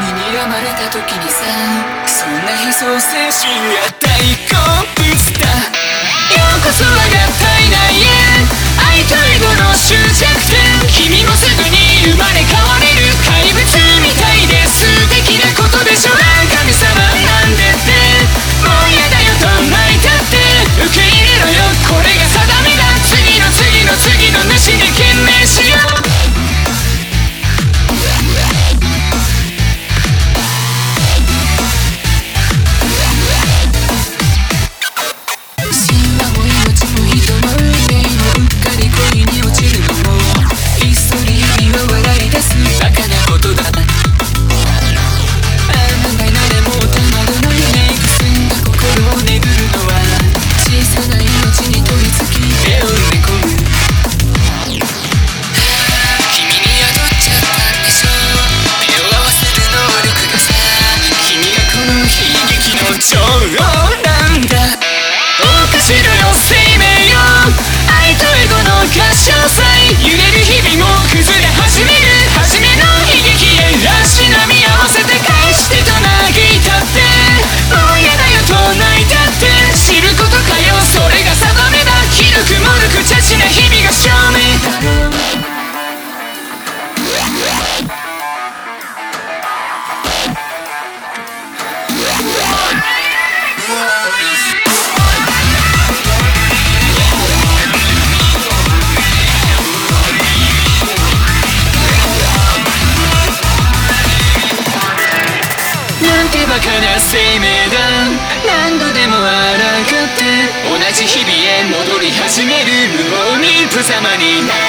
に睨まれた時にさそんな悲壮精神が大好物だようこそ我が体内へ愛といもの終着点君もすぐに生まれ変わな生命だ何度でも抗って同じ日々へ戻り始める無謀に無様になる。